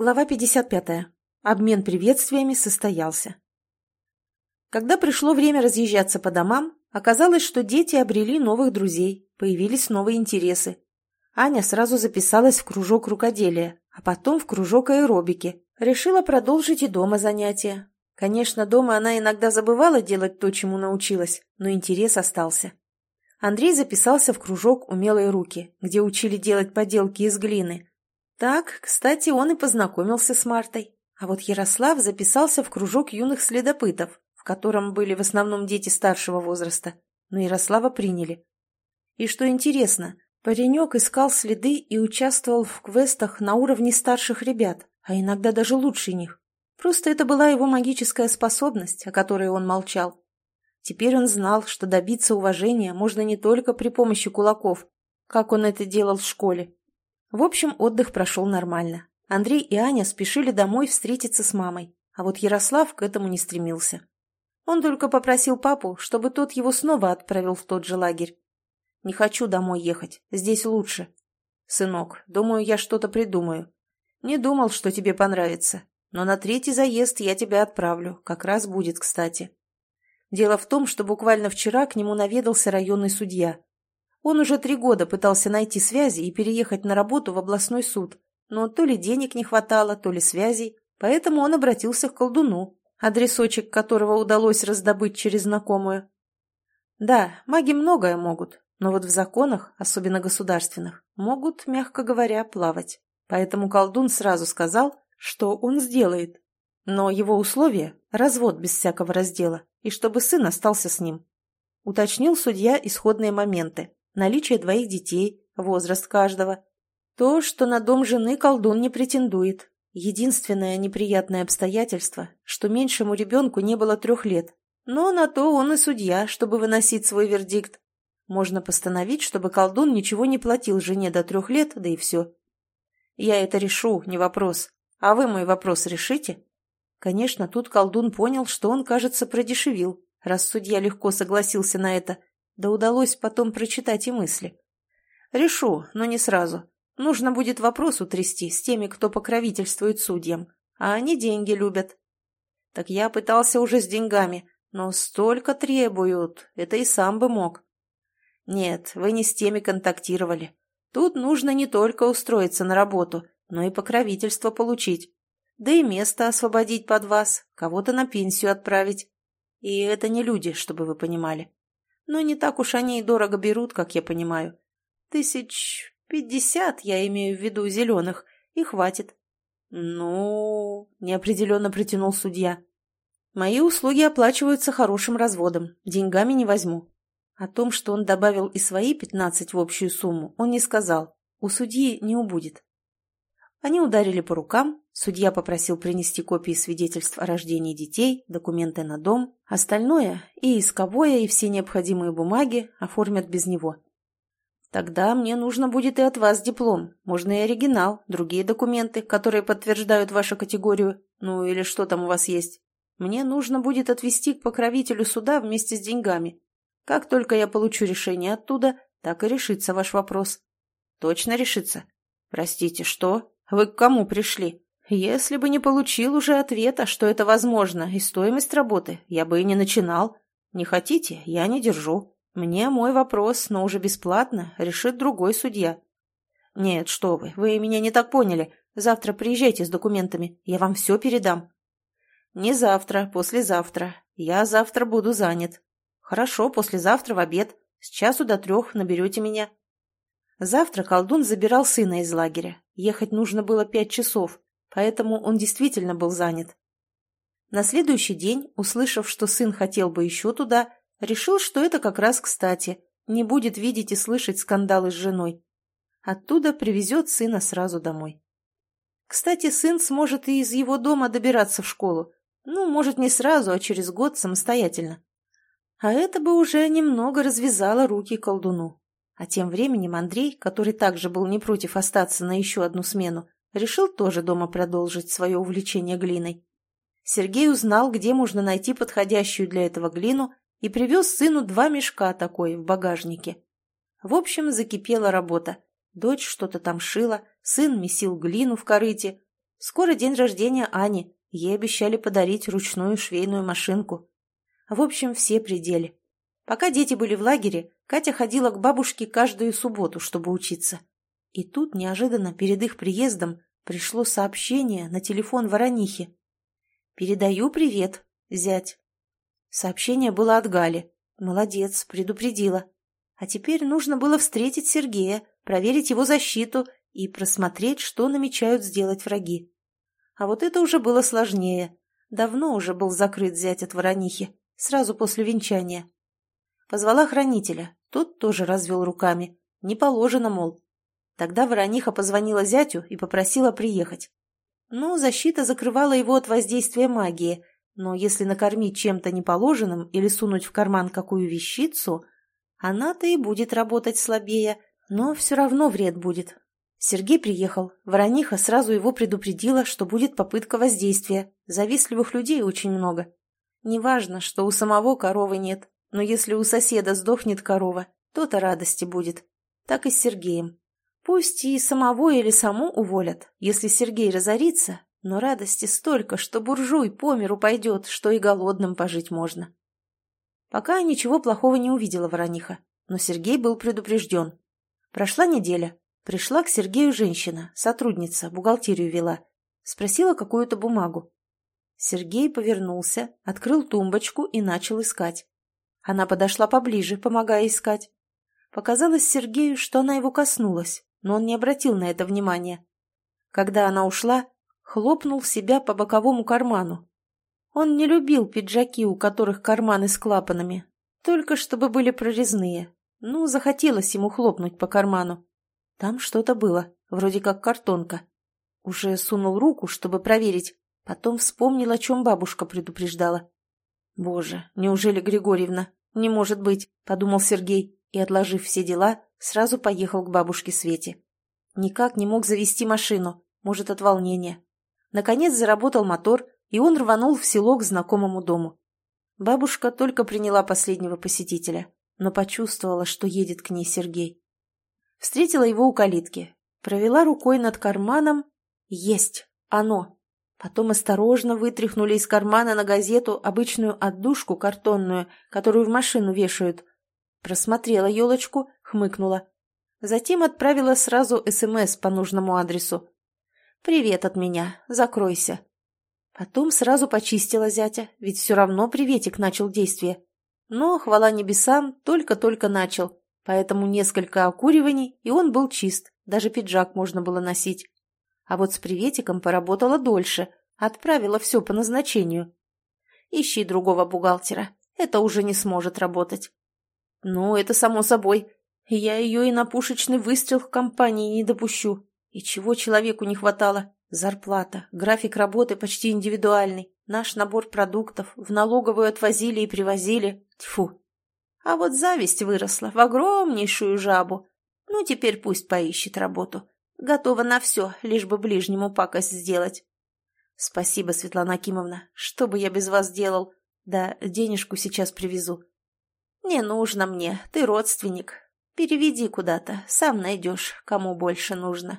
Глава 55. Обмен приветствиями состоялся. Когда пришло время разъезжаться по домам, оказалось, что дети обрели новых друзей, появились новые интересы. Аня сразу записалась в кружок рукоделия, а потом в кружок аэробики. Решила продолжить и дома занятия. Конечно, дома она иногда забывала делать то, чему научилась, но интерес остался. Андрей записался в кружок «Умелые руки», где учили делать поделки из глины, так, кстати, он и познакомился с Мартой. А вот Ярослав записался в кружок юных следопытов, в котором были в основном дети старшего возраста, но Ярослава приняли. И что интересно, паренек искал следы и участвовал в квестах на уровне старших ребят, а иногда даже лучше них. Просто это была его магическая способность, о которой он молчал. Теперь он знал, что добиться уважения можно не только при помощи кулаков, как он это делал в школе, в общем, отдых прошел нормально. Андрей и Аня спешили домой встретиться с мамой, а вот Ярослав к этому не стремился. Он только попросил папу, чтобы тот его снова отправил в тот же лагерь. «Не хочу домой ехать, здесь лучше». «Сынок, думаю, я что-то придумаю. Не думал, что тебе понравится, но на третий заезд я тебя отправлю, как раз будет кстати». Дело в том, что буквально вчера к нему наведался районный судья. Он уже три года пытался найти связи и переехать на работу в областной суд, но то ли денег не хватало, то ли связей, поэтому он обратился к колдуну, адресочек которого удалось раздобыть через знакомую. Да, маги многое могут, но вот в законах, особенно государственных, могут, мягко говоря, плавать. Поэтому колдун сразу сказал, что он сделает. Но его условие – развод без всякого раздела, и чтобы сын остался с ним. Уточнил судья исходные моменты наличие двоих детей, возраст каждого. То, что на дом жены колдун не претендует. Единственное неприятное обстоятельство, что меньшему ребенку не было трех лет. Но на то он и судья, чтобы выносить свой вердикт. Можно постановить, чтобы колдун ничего не платил жене до трех лет, да и все. Я это решу, не вопрос. А вы мой вопрос решите? Конечно, тут колдун понял, что он, кажется, продешевил, раз судья легко согласился на это, да удалось потом прочитать и мысли. Решу, но не сразу. Нужно будет вопрос утрясти с теми, кто покровительствует судьям, а они деньги любят. Так я пытался уже с деньгами, но столько требуют, это и сам бы мог. Нет, вы не с теми контактировали. Тут нужно не только устроиться на работу, но и покровительство получить. Да и место освободить под вас, кого-то на пенсию отправить. И это не люди, чтобы вы понимали. Но не так уж они и дорого берут, как я понимаю. Тысяч пятьдесят, я имею в виду зеленых, и хватит. Ну, неопределенно протянул судья. Мои услуги оплачиваются хорошим разводом, деньгами не возьму. О том, что он добавил и свои пятнадцать в общую сумму, он не сказал. У судьи не убудет. Они ударили по рукам, судья попросил принести копии свидетельств о рождении детей, документы на дом, остальное, и исковое, и все необходимые бумаги оформят без него. Тогда мне нужно будет и от вас диплом, можно и оригинал, другие документы, которые подтверждают вашу категорию, ну или что там у вас есть. Мне нужно будет отвезти к покровителю суда вместе с деньгами. Как только я получу решение оттуда, так и решится ваш вопрос. Точно решится? Простите, что? Вы к кому пришли? Если бы не получил уже ответа, что это возможно, и стоимость работы, я бы и не начинал. Не хотите, я не держу. Мне мой вопрос, но уже бесплатно, решит другой судья. Нет, что вы, вы меня не так поняли. Завтра приезжайте с документами, я вам все передам. Не завтра, послезавтра. Я завтра буду занят. Хорошо, послезавтра в обед. С часу до трех наберете меня. Завтра колдун забирал сына из лагеря. Ехать нужно было пять часов, поэтому он действительно был занят. На следующий день, услышав, что сын хотел бы еще туда, решил, что это как раз кстати, не будет видеть и слышать скандалы с женой. Оттуда привезет сына сразу домой. Кстати, сын сможет и из его дома добираться в школу. Ну, может, не сразу, а через год самостоятельно. А это бы уже немного развязало руки колдуну. А тем временем Андрей, который также был не против остаться на еще одну смену, решил тоже дома продолжить свое увлечение глиной. Сергей узнал, где можно найти подходящую для этого глину, и привез сыну два мешка такой в багажнике. В общем, закипела работа. Дочь что-то там шила, сын месил глину в корыте. Скоро день рождения Ани, ей обещали подарить ручную швейную машинку. В общем, все пределы. Пока дети были в лагере, Катя ходила к бабушке каждую субботу, чтобы учиться. И тут неожиданно перед их приездом пришло сообщение на телефон Воронихи. «Передаю привет, зять». Сообщение было от Гали. Молодец, предупредила. А теперь нужно было встретить Сергея, проверить его защиту и просмотреть, что намечают сделать враги. А вот это уже было сложнее. Давно уже был закрыт зять от Воронихи, сразу после венчания. Позвала хранителя, тот тоже развел руками. Не положено, мол. Тогда Ворониха позвонила зятю и попросила приехать. Ну, защита закрывала его от воздействия магии, но если накормить чем-то неположенным или сунуть в карман какую вещицу, она-то и будет работать слабее, но все равно вред будет. Сергей приехал. Ворониха сразу его предупредила, что будет попытка воздействия. Завистливых людей очень много. Неважно, что у самого коровы нет, но если у соседа сдохнет корова, то-то радости будет. Так и с Сергеем. Пусть и самого или саму уволят, если Сергей разорится, но радости столько, что буржуй по миру пойдет, что и голодным пожить можно. Пока ничего плохого не увидела Ворониха, но Сергей был предупрежден. Прошла неделя, Пришла к Сергею женщина, сотрудница, бухгалтерию вела. Спросила какую-то бумагу. Сергей повернулся, открыл тумбочку и начал искать. Она подошла поближе, помогая искать. Показалось Сергею, что она его коснулась, но он не обратил на это внимания. Когда она ушла, хлопнул себя по боковому карману. Он не любил пиджаки, у которых карманы с клапанами, только чтобы были прорезные. Ну, захотелось ему хлопнуть по карману. Там что-то было, вроде как картонка. Уже сунул руку, чтобы проверить, потом вспомнил, о чем бабушка предупреждала. «Боже, неужели Григорьевна? Не может быть», — подумал Сергей и, отложив все дела, сразу поехал к бабушке Свете. Никак не мог завести машину, может, от волнения. Наконец заработал мотор, и он рванул в село к знакомому дому. Бабушка только приняла последнего посетителя, но почувствовала, что едет к ней Сергей. Встретила его у калитки. Провела рукой над карманом. Есть! Оно! Потом осторожно вытряхнули из кармана на газету обычную отдушку картонную, которую в машину вешают. Просмотрела елочку, хмыкнула. Затем отправила сразу СМС по нужному адресу. «Привет от меня, закройся». Потом сразу почистила зятя, ведь все равно приветик начал действие. Но, хвала небесам, только-только начал поэтому несколько окуриваний, и он был чист, даже пиджак можно было носить. А вот с приветиком поработала дольше, отправила все по назначению. Ищи другого бухгалтера, это уже не сможет работать. Ну, это само собой. Я ее и на пушечный выстрел в компании не допущу. И чего человеку не хватало? Зарплата, график работы почти индивидуальный, наш набор продуктов, в налоговую отвозили и привозили. Тьфу, а вот зависть выросла в огромнейшую жабу. Ну, теперь пусть поищет работу. Готова на все, лишь бы ближнему пакость сделать. Спасибо, Светлана Акимовна. Что бы я без вас делал? Да, денежку сейчас привезу. Не нужно мне, ты родственник. Переведи куда-то, сам найдешь, кому больше нужно.